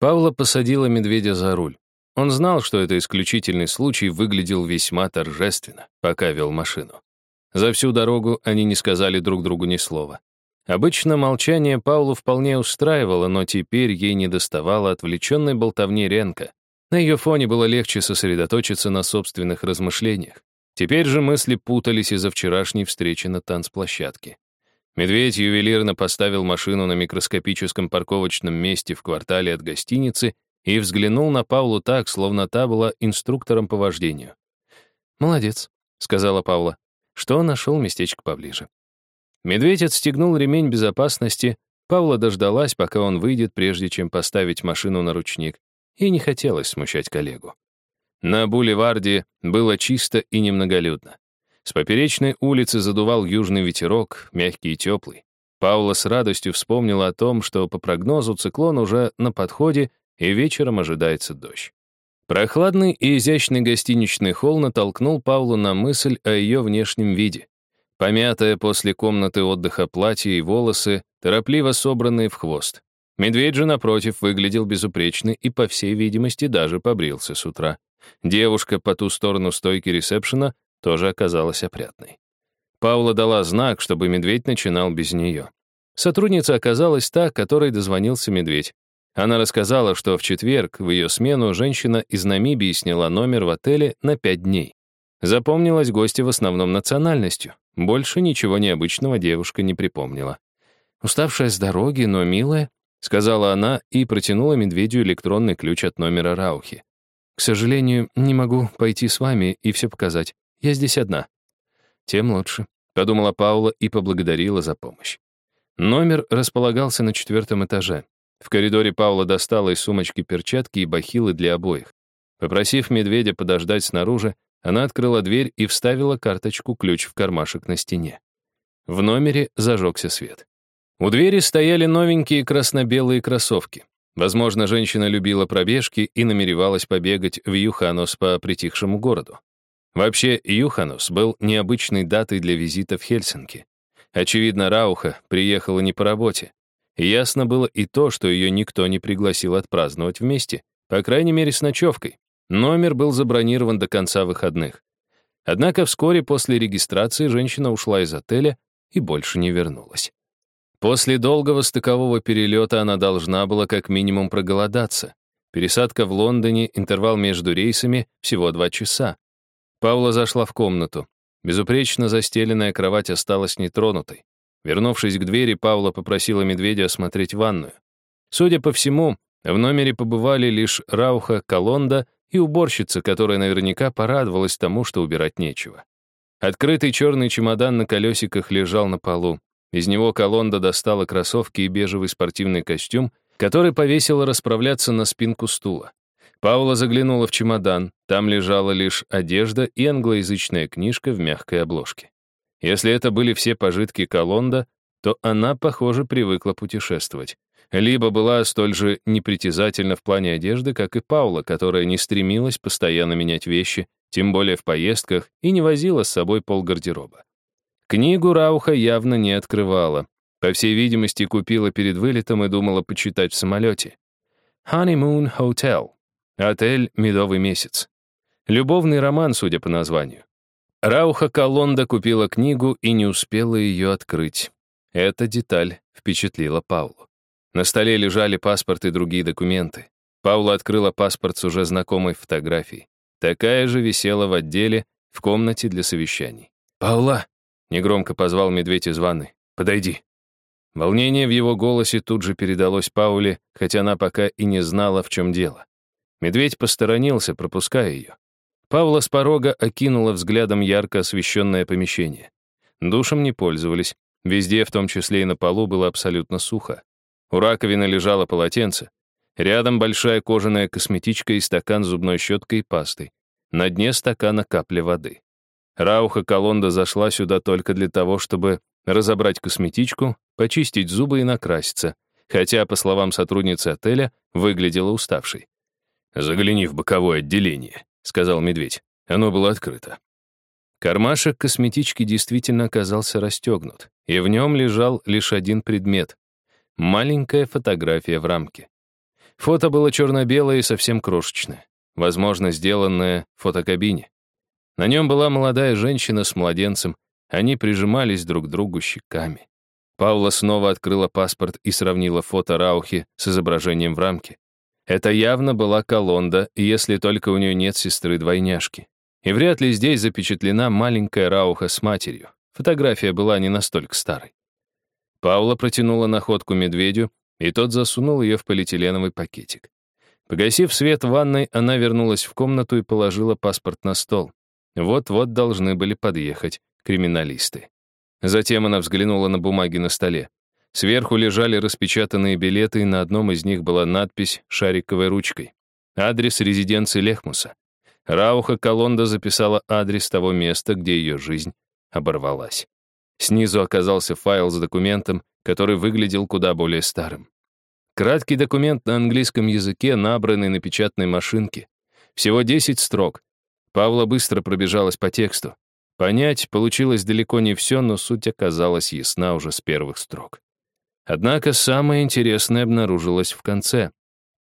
Павла посадила медведя за руль. Он знал, что это исключительный случай выглядел весьма торжественно, пока вел машину. За всю дорогу они не сказали друг другу ни слова. Обычно молчание Паулу вполне устраивало, но теперь ей не доставало отвлеченной болтовни Ренка. На ее фоне было легче сосредоточиться на собственных размышлениях. Теперь же мысли путались из-за вчерашней встречи на танцплощадке. Медведь ювелирно поставил машину на микроскопическом парковочном месте в квартале от гостиницы и взглянул на Паулу так, словно та была инструктором по вождению. «Молодец», — сказала Паула, что нашел местечко поближе. Медведь отстегнул ремень безопасности, Павла дождалась, пока он выйдет, прежде чем поставить машину на ручник, и не хотелось смущать коллегу. На бульварде было чисто и немноголюдно. С поперечной улицы задувал южный ветерок, мягкий и теплый. Паула с радостью вспомнила о том, что по прогнозу циклон уже на подходе, и вечером ожидается дождь. Прохладный и изящный гостиничный холл натолкнул Паулу на мысль о ее внешнем виде. Помятая после комнаты отдыха платье и волосы, торопливо собранные в хвост. Медведь же, напротив, выглядел безупречно и, по всей видимости, даже побрился с утра. Девушка по ту сторону стойки ресепшена тоже оказалась опрятной. Паула дала знак, чтобы медведь начинал без нее. Сотрудница оказалась та, которой дозвонился медведь. Она рассказала, что в четверг в ее смену женщина из Намибии сняла номер в отеле на пять дней. Запомнилась гостья в основном национальностью. Больше ничего необычного девушка не припомнила. «Уставшая с дороги, но милая», — сказала она и протянула медведю электронный ключ от номера Раухи. «К сожалению, не могу пойти с вами и все показать. Я здесь одна». «Тем лучше», — подумала Паула и поблагодарила за помощь. Номер располагался на четвертом этаже. В коридоре Паула достала из сумочки перчатки и бахилы для обоих. Попросив медведя подождать снаружи, она открыла дверь и вставила карточку-ключ в кармашек на стене. В номере зажегся свет. У двери стояли новенькие красно-белые кроссовки. Возможно, женщина любила пробежки и намеревалась побегать в Юханос по притихшему городу. Вообще, Юханос был необычной датой для визита в Хельсинки. Очевидно, Рауха приехала не по работе. Ясно было и то, что ее никто не пригласил отпраздновать вместе, по крайней мере, с ночевкой. Номер был забронирован до конца выходных. Однако вскоре после регистрации женщина ушла из отеля и больше не вернулась. После долгого стыкового перелета она должна была как минимум проголодаться. Пересадка в Лондоне, интервал между рейсами — всего два часа. Паула зашла в комнату. Безупречно застеленная кровать осталась нетронутой. Вернувшись к двери, Паула попросила медведя осмотреть ванную. Судя по всему, в номере побывали лишь Рауха Колонда и уборщица, которая наверняка порадовалась тому, что убирать нечего. Открытый черный чемодан на колесиках лежал на полу. Из него Колонда достала кроссовки и бежевый спортивный костюм, который повесила расправляться на спинку стула. Паула заглянула в чемодан, там лежала лишь одежда и англоязычная книжка в мягкой обложке. Если это были все пожитки Колонда, то она, похоже, привыкла путешествовать либо была столь же непритязательна в плане одежды, как и Паула, которая не стремилась постоянно менять вещи, тем более в поездках, и не возила с собой полгардероба. Книгу Рауха явно не открывала. По всей видимости, купила перед вылетом и думала почитать в самолете. Honeymoon Hotel. Отель «Медовый месяц». Любовный роман, судя по названию. Рауха Колонда купила книгу и не успела ее открыть. Эта деталь впечатлила Паулу. На столе лежали паспорт и другие документы. Паула открыла паспорт с уже знакомой фотографией. Такая же висела в отделе, в комнате для совещаний. «Паула!» — негромко позвал медведь из ванны. «Подойди». Волнение в его голосе тут же передалось Пауле, хотя она пока и не знала, в чем дело. Медведь посторонился, пропуская ее. Павла с порога окинула взглядом ярко освещенное помещение. Душем не пользовались. Везде, в том числе и на полу, было абсолютно сухо. У раковины лежало полотенце. Рядом большая кожаная косметичка и стакан с зубной щеткой и пастой. На дне стакана капля воды. Рауха Колонда зашла сюда только для того, чтобы разобрать косметичку, почистить зубы и накраситься, хотя, по словам сотрудницы отеля, выглядела уставшей. «Загляни в боковое отделение», — сказал медведь. Оно было открыто. Кармашек косметички действительно оказался расстегнут, и в нем лежал лишь один предмет Маленькая фотография в рамке. Фото было черно-белое и совсем крошечное, возможно, сделанное в фотокабине. На нем была молодая женщина с младенцем, они прижимались друг к другу щеками. Паула снова открыла паспорт и сравнила фото Раухи с изображением в рамке. Это явно была Колонда, если только у нее нет сестры-двойняшки. И вряд ли здесь запечатлена маленькая Рауха с матерью. Фотография была не настолько старой. Паула протянула находку медведю, и тот засунул ее в полиэтиленовый пакетик. Погасив свет в ванной, она вернулась в комнату и положила паспорт на стол. Вот-вот должны были подъехать криминалисты. Затем она взглянула на бумаги на столе. Сверху лежали распечатанные билеты, и на одном из них была надпись шариковой ручкой. Адрес резиденции Лехмуса. Рауха Колонда записала адрес того места, где ее жизнь оборвалась. Снизу оказался файл с документом, который выглядел куда более старым. Краткий документ на английском языке, набранный на печатной машинке. Всего 10 строк. Павла быстро пробежалась по тексту. Понять получилось далеко не все, но суть оказалась ясна уже с первых строк. Однако самое интересное обнаружилось в конце.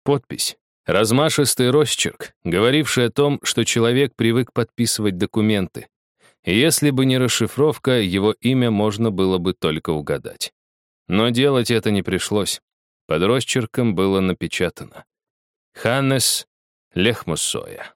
Подпись. Размашистый росчерк, говоривший о том, что человек привык подписывать документы. Если бы не расшифровка, его имя можно было бы только угадать. Но делать это не пришлось. Под росчерком было напечатано. Ханнес Лехмусоя.